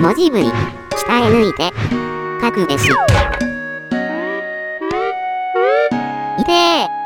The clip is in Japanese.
文字ぶり、鍛え抜いて、書くべし。いてー。